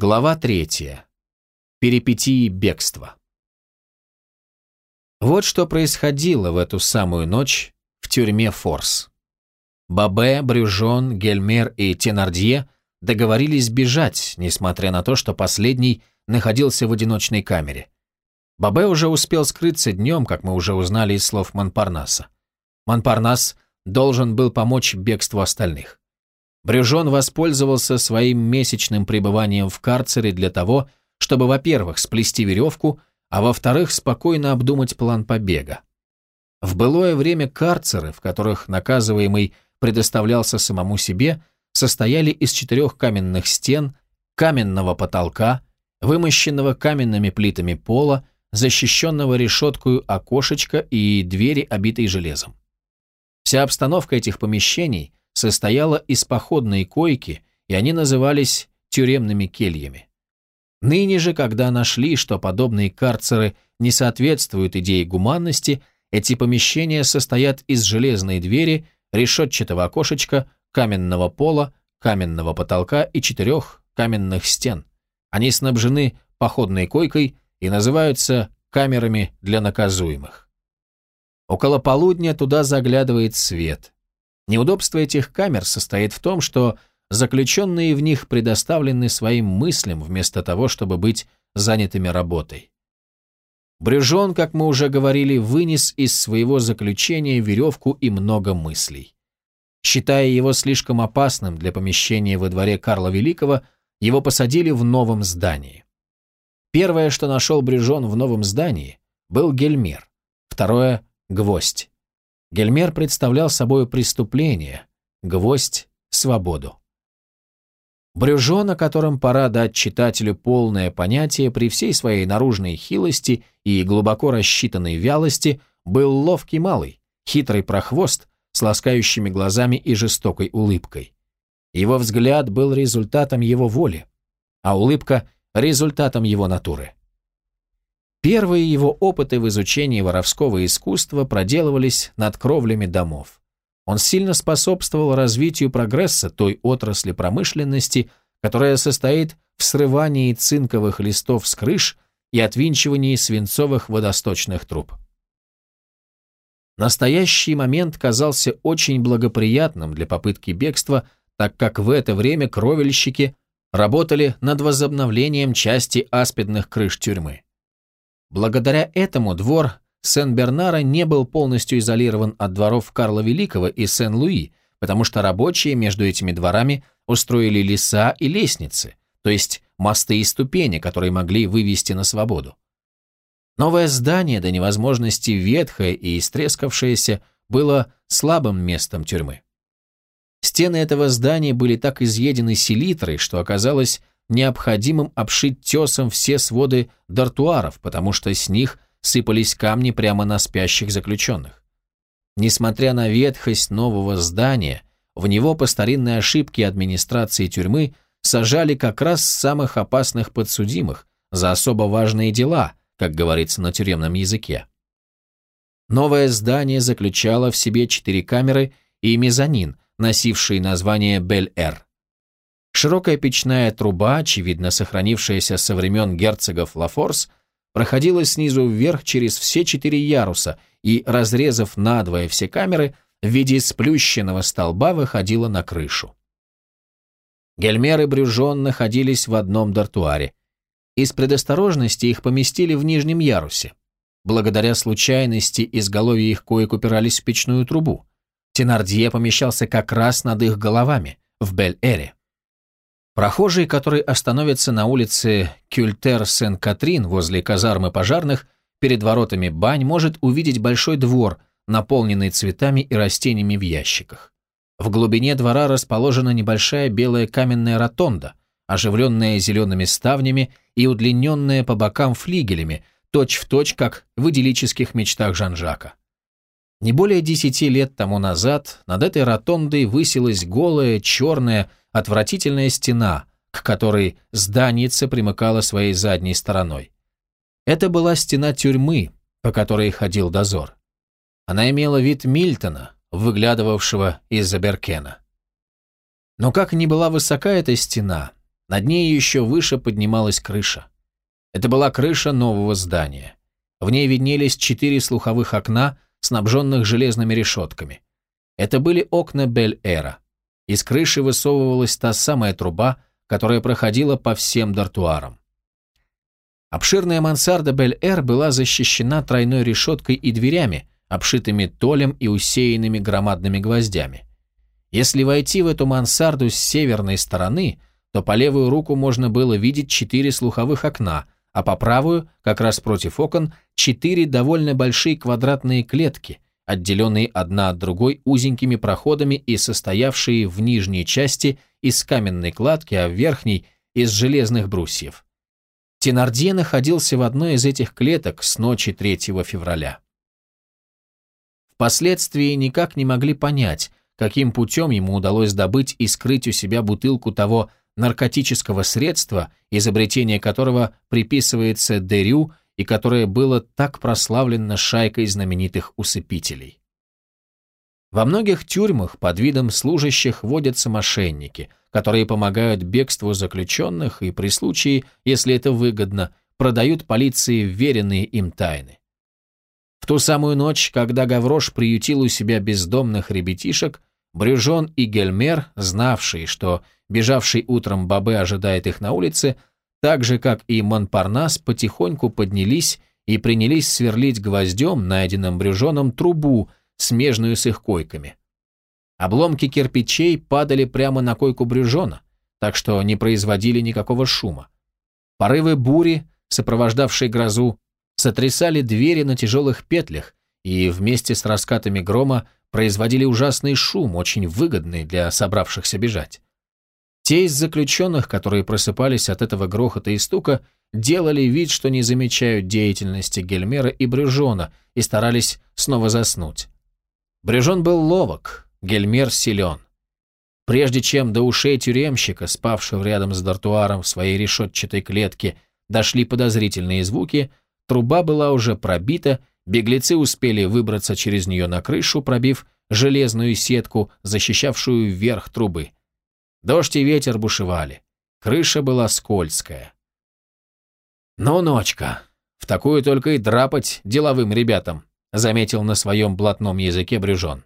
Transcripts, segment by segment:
Глава третья. Перипетии бегства. Вот что происходило в эту самую ночь в тюрьме Форс. Бабе, Брюжон, Гельмер и Тенардье договорились бежать, несмотря на то, что последний находился в одиночной камере. Бабе уже успел скрыться днем, как мы уже узнали из слов Монпарнаса. Монпарнас должен был помочь бегству остальных. Брюжон воспользовался своим месячным пребыванием в карцере для того, чтобы, во-первых, сплести веревку, а во-вторых, спокойно обдумать план побега. В былое время карцеры, в которых наказываемый предоставлялся самому себе, состояли из четырех каменных стен, каменного потолка, вымощенного каменными плитами пола, защищенного решеткою окошечка и двери, обитой железом. Вся обстановка этих помещений состояла из походной койки, и они назывались тюремными кельями. Ныне же, когда нашли, что подобные карцеры не соответствуют идее гуманности, эти помещения состоят из железной двери, решетчатого окошечка, каменного пола, каменного потолка и четырех каменных стен. Они снабжены походной койкой и называются камерами для наказуемых. Около полудня туда заглядывает свет. Неудобство этих камер состоит в том, что заключенные в них предоставлены своим мыслям вместо того, чтобы быть занятыми работой. Брюжон, как мы уже говорили, вынес из своего заключения веревку и много мыслей. Считая его слишком опасным для помещения во дворе Карла Великого, его посадили в новом здании. Первое, что нашел Брюжон в новом здании, был Гельмер, второе – гвоздь. Гельмер представлял собой преступление, гвоздь – свободу. Брюжон, о котором пора дать читателю полное понятие при всей своей наружной хилости и глубоко рассчитанной вялости, был ловкий малый, хитрый прохвост с ласкающими глазами и жестокой улыбкой. Его взгляд был результатом его воли, а улыбка – результатом его натуры. Первые его опыты в изучении воровского искусства проделывались над кровлями домов. Он сильно способствовал развитию прогресса той отрасли промышленности, которая состоит в срывании цинковых листов с крыш и отвинчивании свинцовых водосточных труб. Настоящий момент казался очень благоприятным для попытки бегства, так как в это время кровельщики работали над возобновлением части аспидных крыш тюрьмы. Благодаря этому двор Сен-Бернара не был полностью изолирован от дворов Карла Великого и Сен-Луи, потому что рабочие между этими дворами устроили леса и лестницы, то есть мосты и ступени, которые могли вывести на свободу. Новое здание до невозможности ветхое и истрескавшееся было слабым местом тюрьмы. Стены этого здания были так изъедены селитрой, что оказалось необходимым обшить тесом все своды дартуаров, потому что с них сыпались камни прямо на спящих заключенных. Несмотря на ветхость нового здания, в него по старинной ошибке администрации тюрьмы сажали как раз самых опасных подсудимых за особо важные дела, как говорится на тюремном языке. Новое здание заключало в себе четыре камеры и мезонин, носивший название Бель-Эр. Широкая печная труба, очевидно сохранившаяся со времен герцогов Лафорс, проходила снизу вверх через все четыре яруса и, разрезав надвое все камеры, в виде сплющенного столба выходила на крышу. Гельмер и Брюжон находились в одном дартуаре. Из предосторожности их поместили в нижнем ярусе. Благодаря случайности изголовья их коек упирались в печную трубу. Тенардье помещался как раз над их головами, в Бель-Эре. Прохожий, который остановится на улице Кюльтер-Сен-Катрин возле казармы пожарных, перед воротами бань, может увидеть большой двор, наполненный цветами и растениями в ящиках. В глубине двора расположена небольшая белая каменная ротонда, оживленная зелеными ставнями и удлиненная по бокам флигелями, точь-в-точь, точь, как в идиллических мечтах Жан-Жака. Не более десяти лет тому назад над этой ротондой высилась голая, черная, отвратительная стена, к которой зданица примыкала своей задней стороной. Это была стена тюрьмы, по которой ходил дозор. Она имела вид Мильтона, выглядывавшего из-за Беркена. Но как ни была высока эта стена, Над ней еще выше поднималась крыша. Это была крыша нового здания. В ней виднелись четыре слуховых окна, снабженных железными решетками. Это были окна Бель-Эра. Из крыши высовывалась та самая труба, которая проходила по всем дартуарам. Обширная мансарда Бель-Эр была защищена тройной решеткой и дверями, обшитыми толем и усеянными громадными гвоздями. Если войти в эту мансарду с северной стороны, то по левую руку можно было видеть четыре слуховых окна, а по правую, как раз против окон, четыре довольно большие квадратные клетки, отделенные одна от другой узенькими проходами и состоявшие в нижней части из каменной кладки, а в верхней – из железных брусьев. Тенардье находился в одной из этих клеток с ночи 3 февраля. Впоследствии никак не могли понять, каким путем ему удалось добыть и скрыть у себя бутылку того наркотического средства, изобретение которого приписывается Дерю и которое было так прославлено шайкой знаменитых усыпителей. Во многих тюрьмах под видом служащих водятся мошенники, которые помогают бегству заключенных и при случае, если это выгодно, продают полиции веренные им тайны. В ту самую ночь, когда Гаврош приютил у себя бездомных ребятишек, Брюжон и Гельмер, знавшие, что бежавший утром Бабе ожидает их на улице, так же, как и Монпарнас, потихоньку поднялись и принялись сверлить гвоздем, найденным Брюжоном, трубу, смежную с их койками. Обломки кирпичей падали прямо на койку Брюжона, так что не производили никакого шума. Порывы бури, сопровождавшие грозу, сотрясали двери на тяжелых петлях и вместе с раскатами грома производили ужасный шум, очень выгодный для собравшихся бежать. Те из заключенных, которые просыпались от этого грохота и стука, делали вид, что не замечают деятельности Гельмера и Брюжона и старались снова заснуть. Брюжон был ловок, Гельмер силен. Прежде чем до ушей тюремщика, спавшего рядом с дартуаром в своей решетчатой клетке, дошли подозрительные звуки, труба была уже пробита, беглецы успели выбраться через нее на крышу, пробив железную сетку, защищавшую верх трубы. Дождь и ветер бушевали. Крыша была скользкая. «Ну, ночка, в такую только и драпать деловым ребятам», заметил на своем блатном языке Брюжон.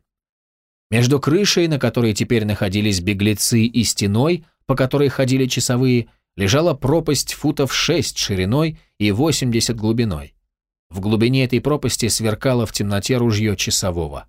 Между крышей, на которой теперь находились беглецы, и стеной, по которой ходили часовые, лежала пропасть футов 6 шириной и 80 глубиной. В глубине этой пропасти сверкало в темноте ружье часового.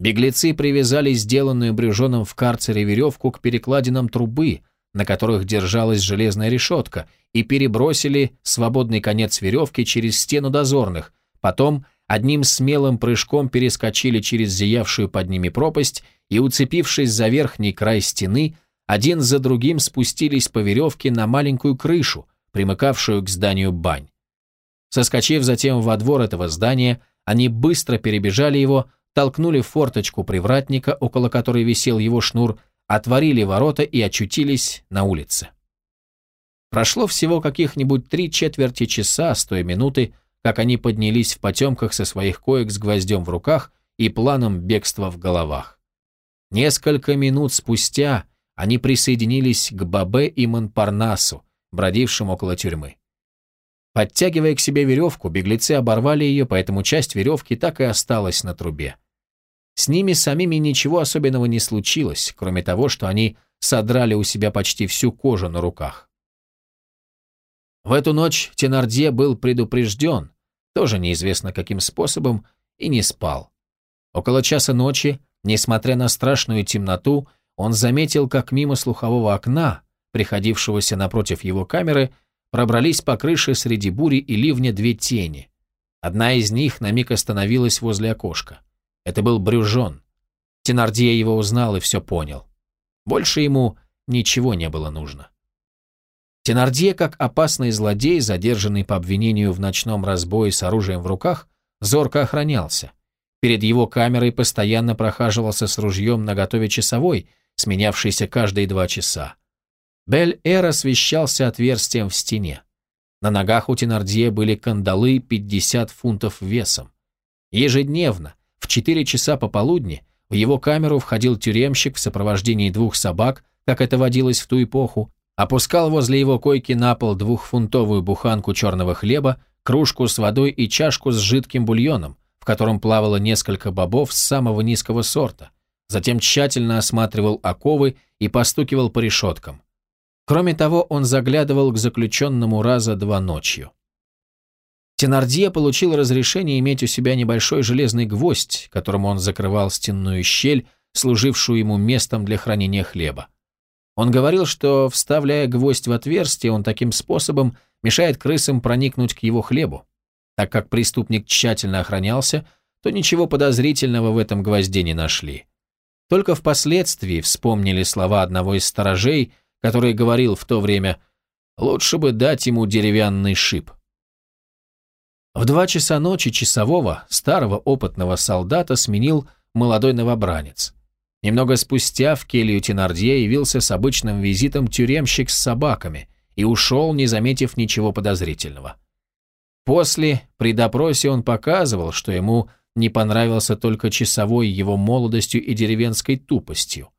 Беглецы привязали сделанную брюжоном в карцере веревку к перекладинам трубы, на которых держалась железная решетка, и перебросили свободный конец веревки через стену дозорных, потом одним смелым прыжком перескочили через зиявшую под ними пропасть и, уцепившись за верхний край стены, один за другим спустились по веревке на маленькую крышу, примыкавшую к зданию бань. Соскочив затем во двор этого здания, они быстро перебежали его, толкнули форточку привратника, около которой висел его шнур, отворили ворота и очутились на улице. Прошло всего каких-нибудь три четверти часа с той минуты, как они поднялись в потемках со своих коек с гвоздем в руках и планом бегства в головах. Несколько минут спустя они присоединились к Бабе и Монпарнасу, бродившим около тюрьмы. Подтягивая к себе веревку, беглецы оборвали ее, поэтому часть веревки так и осталась на трубе. С ними самими ничего особенного не случилось, кроме того, что они содрали у себя почти всю кожу на руках. В эту ночь Тенардье был предупрежден, тоже неизвестно каким способом, и не спал. Около часа ночи, несмотря на страшную темноту, он заметил, как мимо слухового окна, приходившегося напротив его камеры, пробрались по крыше среди бури и ливня две тени. Одна из них на миг остановилась возле окошка. Это был Брюжон. Тенардье его узнал и все понял. Больше ему ничего не было нужно. Тенардье, как опасный злодей, задержанный по обвинению в ночном разбое с оружием в руках, зорко охранялся. Перед его камерой постоянно прохаживался с ружьем наготове часовой, сменявшийся каждые два часа. Бель-Эр освещался отверстием в стене. На ногах у Тенардье были кандалы 50 фунтов весом. Ежедневно, в 4 часа пополудни, в его камеру входил тюремщик в сопровождении двух собак, как это водилось в ту эпоху, опускал возле его койки на пол двухфунтовую буханку черного хлеба, кружку с водой и чашку с жидким бульоном, в котором плавало несколько бобов с самого низкого сорта. Затем тщательно осматривал оковы и постукивал по решеткам. Кроме того, он заглядывал к заключенному раза два ночью. Тенардье получил разрешение иметь у себя небольшой железный гвоздь, которым он закрывал стенную щель, служившую ему местом для хранения хлеба. Он говорил, что, вставляя гвоздь в отверстие, он таким способом мешает крысам проникнуть к его хлебу. Так как преступник тщательно охранялся, то ничего подозрительного в этом гвозде не нашли. Только впоследствии вспомнили слова одного из сторожей, который говорил в то время «лучше бы дать ему деревянный шип». В два часа ночи часового, старого опытного солдата сменил молодой новобранец. Немного спустя в келью Тенардье явился с обычным визитом тюремщик с собаками и ушел, не заметив ничего подозрительного. После, при допросе он показывал, что ему не понравился только часовой его молодостью и деревенской тупостью.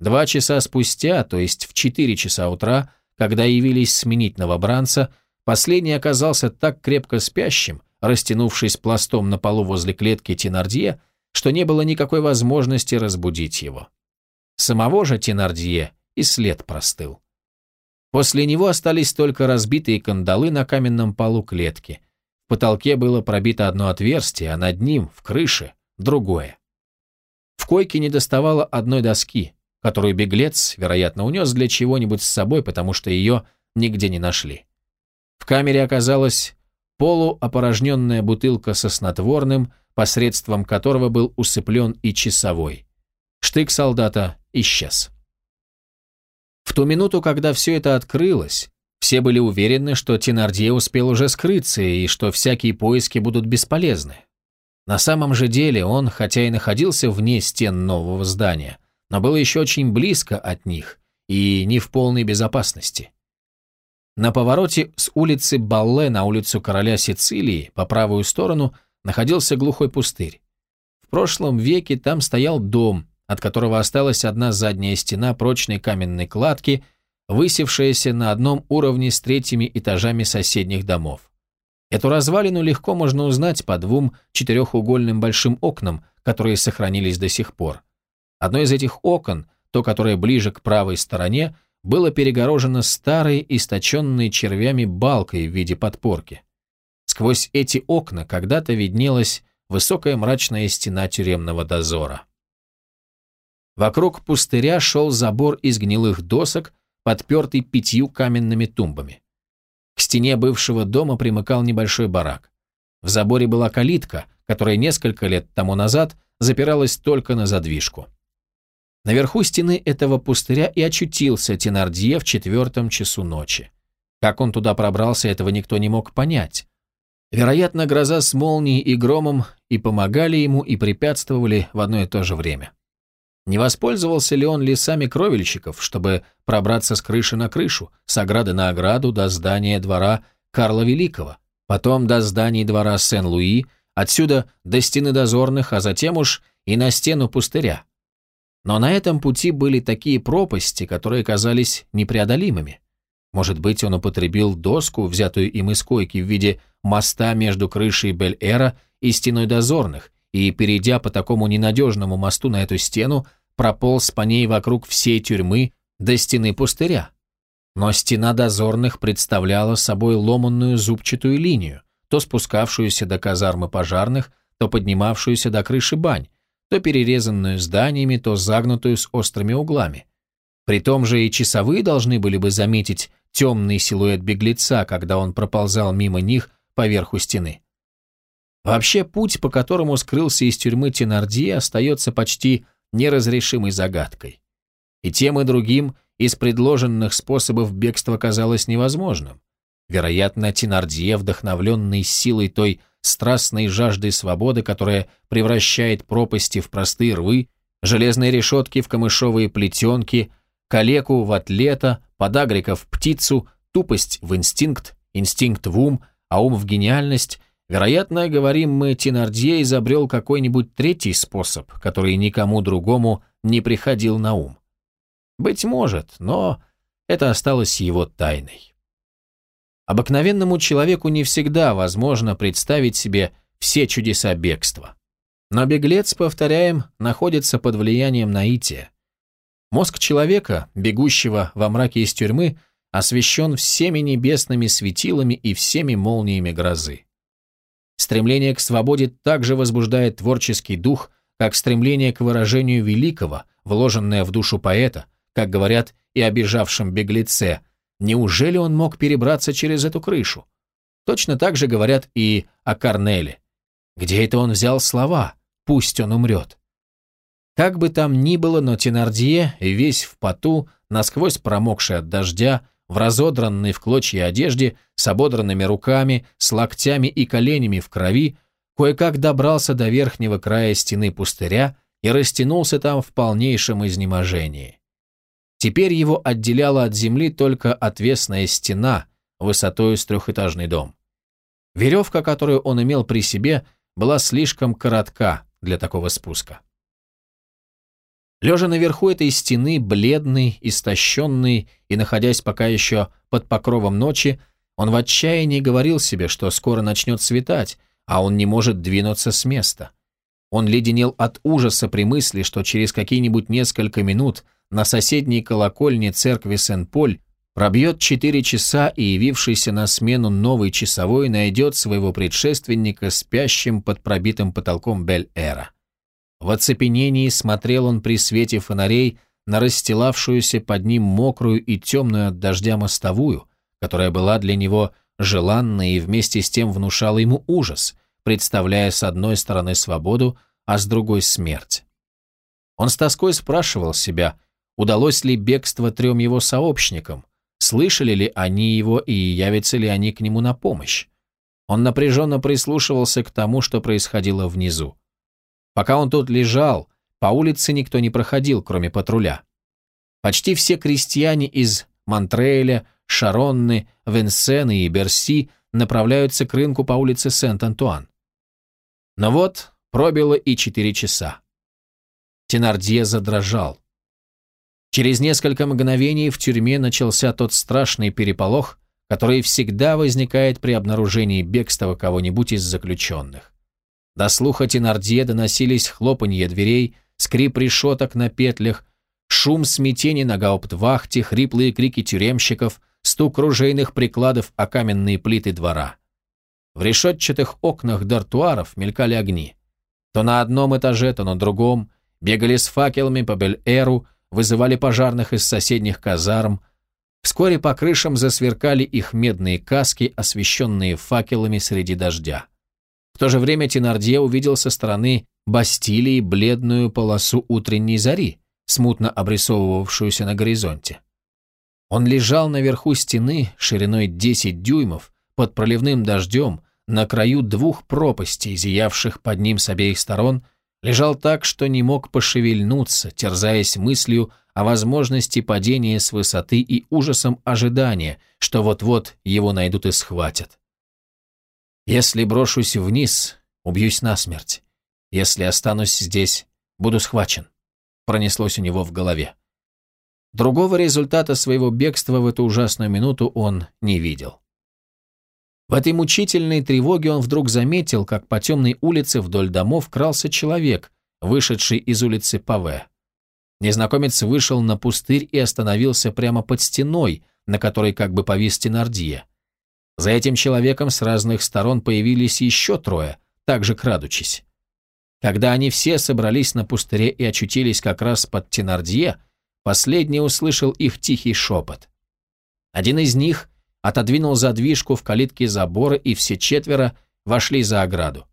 Два часа спустя, то есть в четыре часа утра, когда явились сменить новобранца, Последний оказался так крепко спящим, растянувшись пластом на полу возле клетки Тенардье, что не было никакой возможности разбудить его. Самого же Тенардье и след простыл. После него остались только разбитые кандалы на каменном полу клетки. В потолке было пробито одно отверстие, а над ним, в крыше, другое. В койке не доставало одной доски, которую беглец, вероятно, унес для чего-нибудь с собой, потому что ее нигде не нашли. В камере оказалась полуопорожненная бутылка со снотворным, посредством которого был усыплен и часовой. Штык солдата исчез. В ту минуту, когда все это открылось, все были уверены, что Тенардье успел уже скрыться и что всякие поиски будут бесполезны. На самом же деле он, хотя и находился вне стен нового здания, но был еще очень близко от них и не в полной безопасности. На повороте с улицы Балле на улицу короля Сицилии по правую сторону находился глухой пустырь. В прошлом веке там стоял дом, от которого осталась одна задняя стена прочной каменной кладки, высевшаяся на одном уровне с третьими этажами соседних домов. Эту развалину легко можно узнать по двум четырехугольным большим окнам, которые сохранились до сих пор. Одно из этих окон, то, которое ближе к правой стороне, было перегорожено старой, источенной червями балкой в виде подпорки. Сквозь эти окна когда-то виднелась высокая мрачная стена тюремного дозора. Вокруг пустыря шел забор из гнилых досок, подпертый пятью каменными тумбами. К стене бывшего дома примыкал небольшой барак. В заборе была калитка, которая несколько лет тому назад запиралась только на задвижку. Наверху стены этого пустыря и очутился Тенардье в четвертом часу ночи. Как он туда пробрался, этого никто не мог понять. Вероятно, гроза с молнией и громом и помогали ему, и препятствовали в одно и то же время. Не воспользовался ли он лесами кровельщиков, чтобы пробраться с крыши на крышу, с ограды на ограду до здания двора Карла Великого, потом до зданий двора Сен-Луи, отсюда до стены дозорных, а затем уж и на стену пустыря? Но на этом пути были такие пропасти, которые казались непреодолимыми. Может быть, он употребил доску, взятую им из койки в виде моста между крышей Бель-Эра и стеной дозорных, и, перейдя по такому ненадежному мосту на эту стену, прополз по ней вокруг всей тюрьмы до стены пустыря. Но стена дозорных представляла собой ломанную зубчатую линию, то спускавшуюся до казармы пожарных, то поднимавшуюся до крыши бань, то перерезанную зданиями, то загнутую с острыми углами. При том же и часовые должны были бы заметить темный силуэт беглеца, когда он проползал мимо них по верху стены. Вообще, путь, по которому скрылся из тюрьмы Тенардье, остается почти неразрешимой загадкой. И тем и другим из предложенных способов бегства казалось невозможным. Вероятно, Тенардье, вдохновленный силой той страстной жаждой свободы, которая превращает пропасти в простые рвы, железные решетки в камышовые плетенки, калеку в атлета, подагрика в птицу, тупость в инстинкт, инстинкт в ум, а ум в гениальность, вероятно, говорим мы, Тенардье изобрел какой-нибудь третий способ, который никому другому не приходил на ум. Быть может, но это осталось его тайной. Обыкновенному человеку не всегда возможно представить себе все чудеса бегства. Но беглец, повторяем, находится под влиянием наития. Мозг человека, бегущего во мраке из тюрьмы, освещен всеми небесными светилами и всеми молниями грозы. Стремление к свободе также возбуждает творческий дух, как стремление к выражению великого, вложенное в душу поэта, как говорят и о беглеце. Неужели он мог перебраться через эту крышу? Точно так же говорят и о Корнеле. Где это он взял слова «пусть он умрет»? Как бы там ни было, но Тенардье, весь в поту, насквозь промокший от дождя, в разодранной в клочья одежде, с ободранными руками, с локтями и коленями в крови, кое-как добрался до верхнего края стены пустыря и растянулся там в полнейшем изнеможении. Теперь его отделяла от земли только отвесная стена, высотой с трехэтажный дом. Веревка, которую он имел при себе, была слишком коротка для такого спуска. Лежа наверху этой стены, бледный, истощенный и находясь пока еще под покровом ночи, он в отчаянии говорил себе, что скоро начнет светать, а он не может двинуться с места. Он леденел от ужаса при мысли, что через какие-нибудь несколько минут на соседней колокольне церкви Сен-Поль пробьет четыре часа и явившийся на смену новый часовой найдет своего предшественника спящим под пробитым потолком Бель-Эра. В оцепенении смотрел он при свете фонарей на расстилавшуюся под ним мокрую и темную от дождя мостовую, которая была для него желанной и вместе с тем внушала ему ужас, представляя с одной стороны свободу, а с другой смерть. Он с тоской спрашивал себя, удалось ли бегство трем его сообщникам, слышали ли они его и явятся ли они к нему на помощь. Он напряженно прислушивался к тому, что происходило внизу. Пока он тут лежал, по улице никто не проходил, кроме патруля. Почти все крестьяне из Монтреля, Шаронны, Венсена и Берси направляются к рынку по улице Сент-Антуан. Но вот пробило и четыре часа. Тенардье задрожал. Через несколько мгновений в тюрьме начался тот страшный переполох, который всегда возникает при обнаружении бегства кого-нибудь из заключенных. До слуха Тенардье доносились хлопанье дверей, скрип решеток на петлях, шум смятений на гауптвахте, хриплые крики тюремщиков, стук ружейных прикладов о каменные плиты двора. В решетчатых окнах дартуаров мелькали огни. То на одном этаже, то на другом, бегали с факелами по Бель-Эру, вызывали пожарных из соседних казарм. Вскоре по крышам засверкали их медные каски, освещенные факелами среди дождя. В то же время Тенардье увидел со стороны Бастилии бледную полосу утренней зари, смутно обрисовывавшуюся на горизонте. Он лежал наверху стены шириной 10 дюймов под проливным дождем на краю двух пропастей, зиявших под ним с обеих сторон, лежал так, что не мог пошевельнуться, терзаясь мыслью о возможности падения с высоты и ужасом ожидания, что вот-вот его найдут и схватят. Если брошусь вниз, убьюсь насмерть. Если останусь здесь, буду схвачен. Пронеслось у него в голове. Другого результата своего бегства в эту ужасную минуту он не видел. В этой мучительной тревоге он вдруг заметил, как по темной улице вдоль домов крался человек, вышедший из улицы Паве. Незнакомец вышел на пустырь и остановился прямо под стеной, на которой как бы повис Тенардье. За этим человеком с разных сторон появились еще трое, также крадучись. Когда они все собрались на пустыре и очутились как раз под Тенардье, последний услышал их тихий шепот. Один из них отодвинул задвижку в калитке забора, и все четверо вошли за ограду.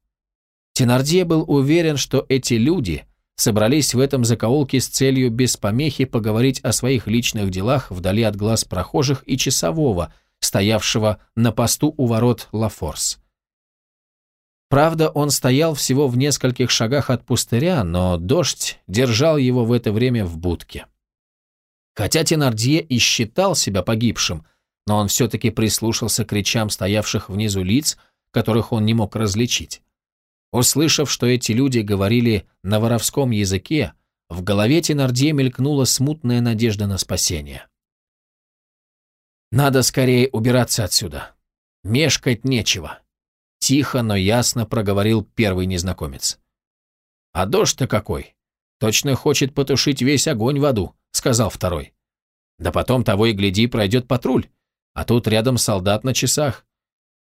Тенардье был уверен, что эти люди собрались в этом закоулке с целью без помехи поговорить о своих личных делах вдали от глаз прохожих и часового – стоявшего на посту у ворот Лафорс. Правда, он стоял всего в нескольких шагах от пустыря, но дождь держал его в это время в будке. Хотя Тенардье и считал себя погибшим, но он все-таки прислушался к речам стоявших внизу лиц, которых он не мог различить. Услышав, что эти люди говорили на воровском языке, в голове Тенардье мелькнула смутная надежда на спасение. «Надо скорее убираться отсюда. Мешкать нечего», — тихо, но ясно проговорил первый незнакомец. «А дождь-то какой! Точно хочет потушить весь огонь в аду», — сказал второй. «Да потом того и гляди, пройдет патруль, а тут рядом солдат на часах.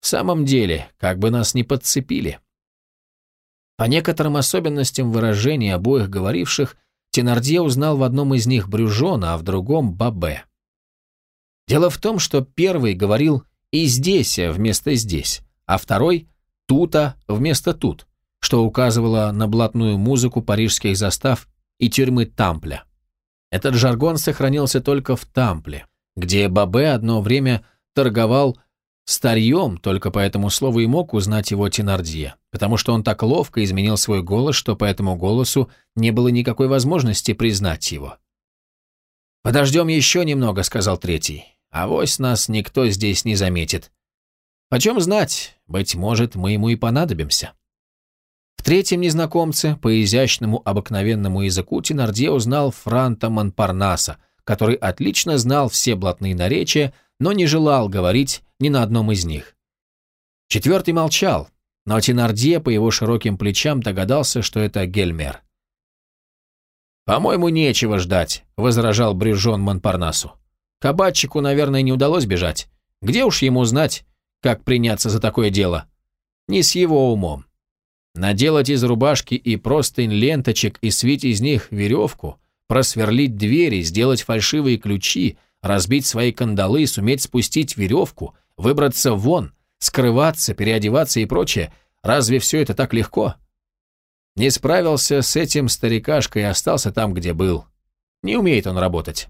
В самом деле, как бы нас не подцепили». По некоторым особенностям выражений обоих говоривших, Тенардье узнал в одном из них Брюжона, а в другом Бабе. Дело в том, что первый говорил «и здесь» вместо «здесь», а второй «тута» вместо «тут», что указывало на блатную музыку парижских застав и тюрьмы Тампля. Этот жаргон сохранился только в Тампле, где Бабе одно время торговал Старьем только по этому слову и мог узнать его Тенардье, потому что он так ловко изменил свой голос, что по этому голосу не было никакой возможности признать его. «Подождем еще немного», — сказал третий. «Авось нас никто здесь не заметит. Почем знать, быть может, мы ему и понадобимся». В третьем незнакомце, по изящному обыкновенному языку, Тенардье узнал Франта Монпарнаса, который отлично знал все блатные наречия, но не желал говорить ни на одном из них. Четвертый молчал, но Тенардье по его широким плечам догадался, что это Гельмер. «По-моему, нечего ждать», — возражал Брюжон Монпарнасу. «Кабачику, наверное, не удалось бежать. Где уж ему знать, как приняться за такое дело? Не с его умом. Наделать из рубашки и простынь ленточек и свить из них веревку, просверлить двери, сделать фальшивые ключи, разбить свои кандалы, суметь спустить веревку, выбраться вон, скрываться, переодеваться и прочее, разве все это так легко? Не справился с этим старикашкой и остался там, где был. Не умеет он работать.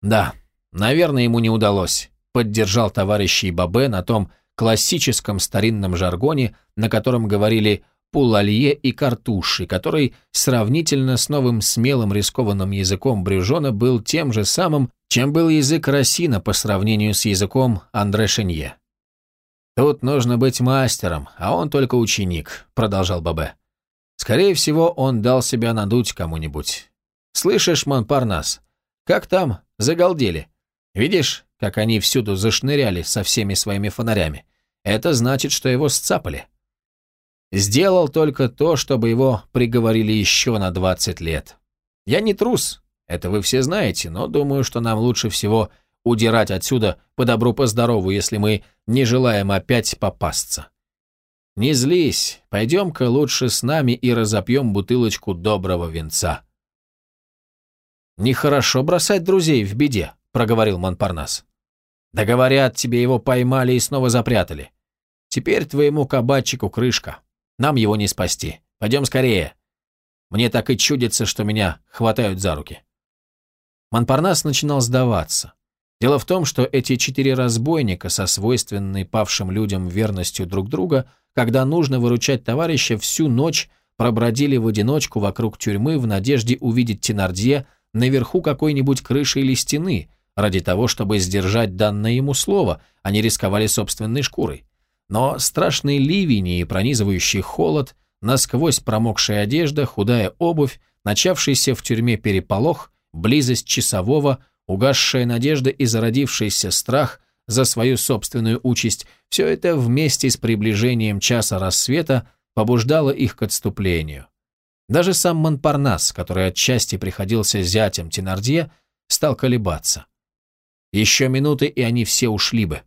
Да, наверное, ему не удалось, поддержал товарищей Бабе на том классическом старинном жаргоне, на котором говорили пулалье и картуши, который сравнительно с новым смелым рискованным языком Брюжона был тем же самым, чем был язык Росина по сравнению с языком Андре Шенье. «Тут нужно быть мастером, а он только ученик», — продолжал Бабе. «Скорее всего, он дал себя надуть кому-нибудь. Слышишь, Монпарнас, как там загалдели? Видишь, как они всюду зашныряли со всеми своими фонарями? Это значит, что его сцапали». Сделал только то, чтобы его приговорили еще на 20 лет. Я не трус, это вы все знаете, но думаю, что нам лучше всего удирать отсюда по добру по здорову, если мы не желаем опять попасться. Не злись, пойдем-ка лучше с нами и разопьем бутылочку доброго венца. Нехорошо бросать друзей в беде, проговорил Монпарнас. Да говорят, тебе его поймали и снова запрятали. Теперь твоему кабачику крышка. Нам его не спасти. Пойдем скорее. Мне так и чудится, что меня хватают за руки. Монпарнас начинал сдаваться. Дело в том, что эти четыре разбойника со свойственной павшим людям верностью друг друга, когда нужно выручать товарища, всю ночь пробродили в одиночку вокруг тюрьмы в надежде увидеть Тенардье наверху какой-нибудь крыши или стены, ради того, чтобы сдержать данное ему слово, они рисковали собственной шкурой. Но страшные ливени и пронизывающий холод, насквозь промокшая одежда, худая обувь, начавшийся в тюрьме переполох, близость часового, угасшая надежда и зародившийся страх за свою собственную участь, все это вместе с приближением часа рассвета побуждало их к отступлению. Даже сам Монпарнас, который отчасти приходился зятем Тенардье, стал колебаться. Еще минуты, и они все ушли бы.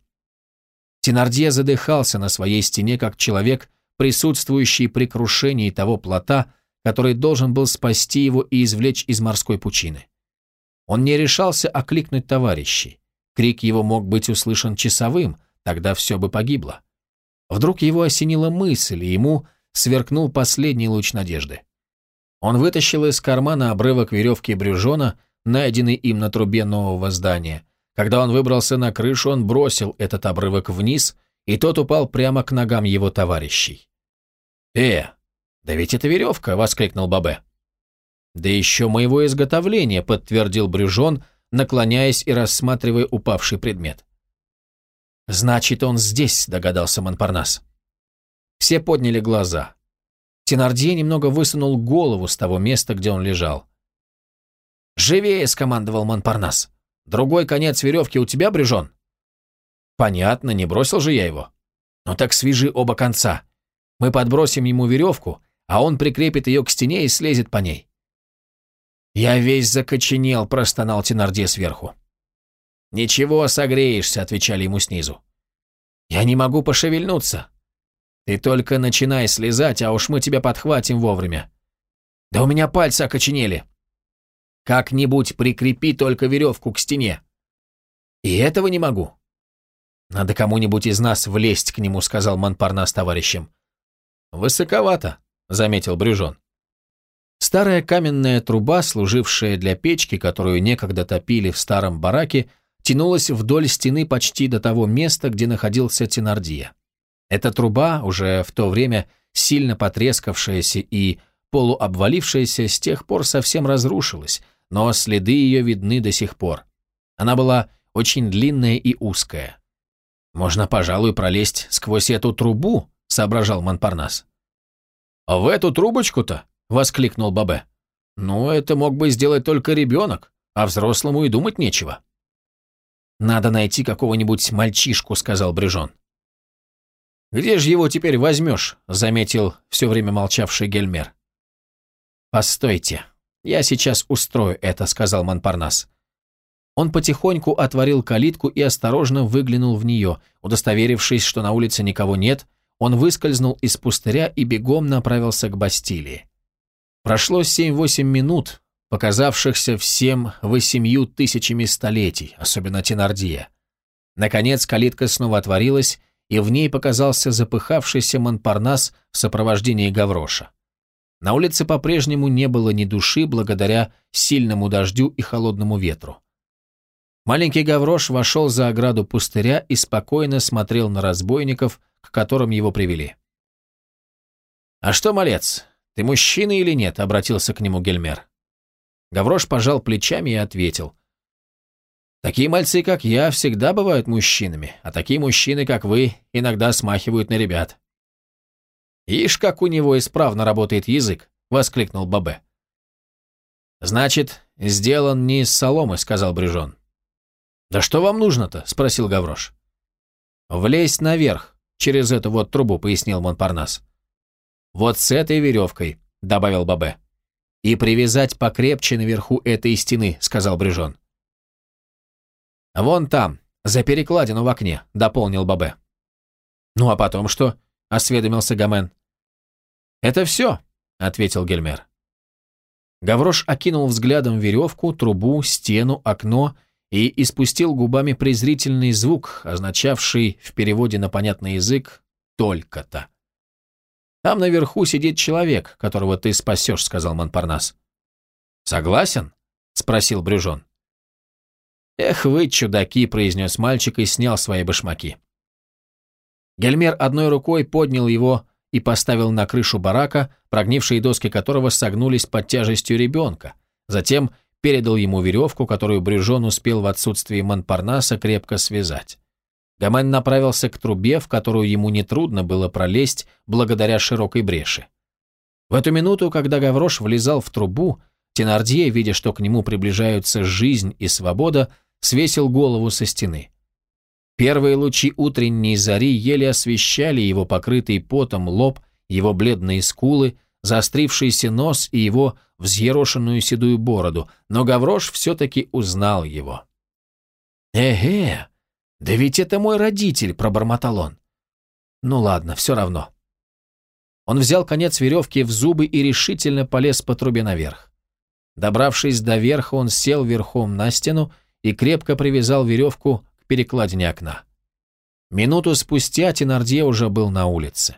Тенардье задыхался на своей стене, как человек, присутствующий при крушении того плота, который должен был спасти его и извлечь из морской пучины. Он не решался окликнуть товарищей. Крик его мог быть услышан часовым, тогда все бы погибло. Вдруг его осенила мысль, и ему сверкнул последний луч надежды. Он вытащил из кармана обрывок веревки брюжона, найденный им на трубе нового здания, когда он выбрался на крышу, он бросил этот обрывок вниз, и тот упал прямо к ногам его товарищей. «Э, да ведь это веревка!» — воскликнул Бабе. «Да еще моего изготовления», — подтвердил Брюжон, наклоняясь и рассматривая упавший предмет. «Значит, он здесь», — догадался Монпарнас. Все подняли глаза. Тенардье немного высунул голову с того места, где он лежал. «Живее!» — скомандовал Монпарнас. Другой конец веревки у тебя, Брюжон?» «Понятно, не бросил же я его». «Ну так свяжи оба конца. Мы подбросим ему веревку, а он прикрепит ее к стене и слезет по ней». «Я весь закоченел», – простонал Тенарде сверху. «Ничего, согреешься», – отвечали ему снизу. «Я не могу пошевельнуться». «Ты только начинай слезать, а уж мы тебя подхватим вовремя». «Да у меня пальцы окоченели». «Как-нибудь прикрепи только веревку к стене». «И этого не могу». «Надо кому-нибудь из нас влезть к нему», – сказал Монпарнас товарищем. «Высоковато», – заметил Брюжон. Старая каменная труба, служившая для печки, которую некогда топили в старом бараке, тянулась вдоль стены почти до того места, где находился Тенардия. Эта труба, уже в то время сильно потрескавшаяся и полуобвалившаяся, с тех пор совсем разрушилась, но следы ее видны до сих пор. Она была очень длинная и узкая. «Можно, пожалуй, пролезть сквозь эту трубу», — соображал Монпарнас. «А в эту трубочку-то?» — воскликнул Бабе. «Ну, это мог бы сделать только ребенок, а взрослому и думать нечего». «Надо найти какого-нибудь мальчишку», — сказал Брюжон. «Где же его теперь возьмешь?» — заметил все время молчавший Гельмер. «Постойте, я сейчас устрою это», — сказал Монпарнас. Он потихоньку отворил калитку и осторожно выглянул в нее. Удостоверившись, что на улице никого нет, он выскользнул из пустыря и бегом направился к Бастилии. Прошло семь-восемь минут, показавшихся всем восемью тысячами столетий, особенно Тенардия. Наконец калитка снова отворилась, и в ней показался запыхавшийся Монпарнас в сопровождении Гавроша. На улице по-прежнему не было ни души благодаря сильному дождю и холодному ветру. Маленький Гаврош вошел за ограду пустыря и спокойно смотрел на разбойников, к которым его привели. «А что, малец, ты мужчина или нет?» — обратился к нему Гельмер. Гаврош пожал плечами и ответил. «Такие мальцы, как я, всегда бывают мужчинами, а такие мужчины, как вы, иногда смахивают на ребят». «Ишь, как у него исправно работает язык!» — воскликнул Бабе. «Значит, сделан не из соломы», — сказал Брюжон. «Да что вам нужно-то?» – спросил Гаврош. «Влезть наверх, через эту вот трубу», – пояснил Монпарнас. «Вот с этой веревкой», – добавил Бабе. «И привязать покрепче наверху этой стены», – сказал Брюжон. «Вон там, за перекладину в окне», – дополнил Бабе. «Ну а потом что?» – осведомился Гомен. «Это все», – ответил Гельмер. Гаврош окинул взглядом веревку, трубу, стену, окно – и испустил губами презрительный звук, означавший в переводе на понятный язык «только-то». «Там наверху сидит человек, которого ты спасешь», — сказал Монпарнас. «Согласен?» — спросил Брюжон. «Эх вы, чудаки», — произнес мальчик и снял свои башмаки. Гельмер одной рукой поднял его и поставил на крышу барака, прогнившие доски которого согнулись под тяжестью ребенка. Затем передал ему веревку, которую Брюжон успел в отсутствии Монпарнаса крепко связать. Гомен направился к трубе, в которую ему нетрудно было пролезть благодаря широкой бреши. В эту минуту, когда Гаврош влезал в трубу, Тенардье, видя, что к нему приближаются жизнь и свобода, свесил голову со стены. Первые лучи утренней зари еле освещали его покрытый потом лоб, его бледные скулы, заострившийся нос и его взъерошенную седую бороду, но Гаврош все-таки узнал его. «Эге, да ведь это мой родитель», — пробормотал он. «Ну ладно, все равно». Он взял конец веревки в зубы и решительно полез по трубе наверх. Добравшись до верха, он сел верхом на стену и крепко привязал веревку перекладине окна. Минуту спустя Тенардье уже был на улице.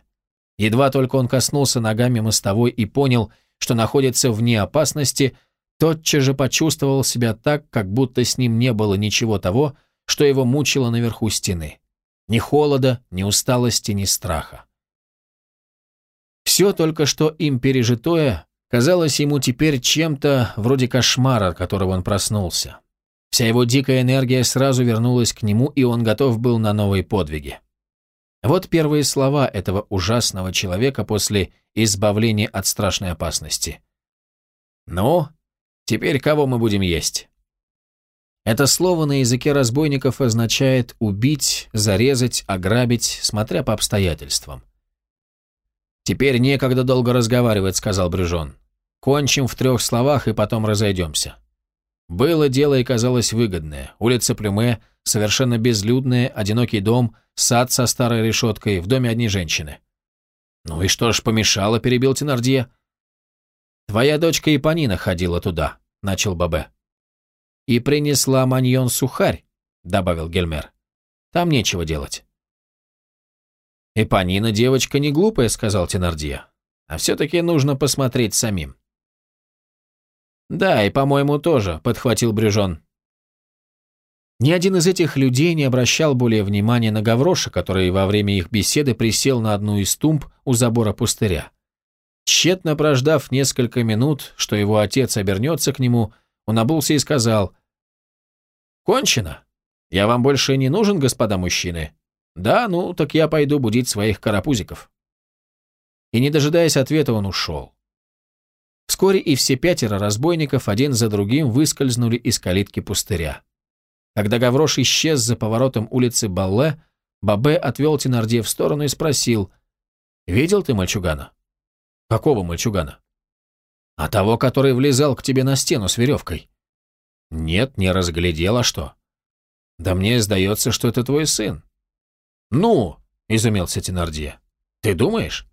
Едва только он коснулся ногами мостовой и понял, что находится вне опасности, тотчас же почувствовал себя так, как будто с ним не было ничего того, что его мучило наверху стены. Ни холода, ни усталости, ни страха. Все только что им пережитое казалось ему теперь чем-то вроде кошмара, от которого он проснулся. Вся его дикая энергия сразу вернулась к нему, и он готов был на новые подвиги. Вот первые слова этого ужасного человека после избавления от страшной опасности. «Ну, теперь кого мы будем есть?» Это слово на языке разбойников означает убить, зарезать, ограбить, смотря по обстоятельствам. «Теперь некогда долго разговаривать», — сказал Брюжон. «Кончим в трех словах и потом разойдемся». Было дело и казалось выгодное. Улица Плюме, совершенно безлюдная, одинокий дом, сад со старой решеткой, в доме одни женщины. «Ну и что ж помешало?» – перебил Тенардье. «Твоя дочка Ипанина ходила туда», – начал Бабе. «И принесла маньон-сухарь», – добавил Гельмер. «Там нечего делать». «Ипанина девочка не глупая», – сказал Тенардье. «А все-таки нужно посмотреть самим». «Да, и, по-моему, тоже», – подхватил Брюжон. Ни один из этих людей не обращал более внимания на Гавроша, который во время их беседы присел на одну из тумб у забора пустыря. Тщетно прождав несколько минут, что его отец обернется к нему, он обулся и сказал «Кончено. Я вам больше не нужен, господа мужчины. Да, ну, так я пойду будить своих карапузиков». И не дожидаясь ответа, он ушел. Вскоре и все пятеро разбойников один за другим выскользнули из калитки пустыря. Когда Гаврош исчез за поворотом улицы Балле, Бабе отвел Тенардье в сторону и спросил, «Видел ты мальчугана?» «Какого мальчугана?» «А того, который влезал к тебе на стену с веревкой». «Нет, не разглядел, а что?» «Да мне сдается, что это твой сын». «Ну?» – изумился Тенардье. «Ты думаешь?»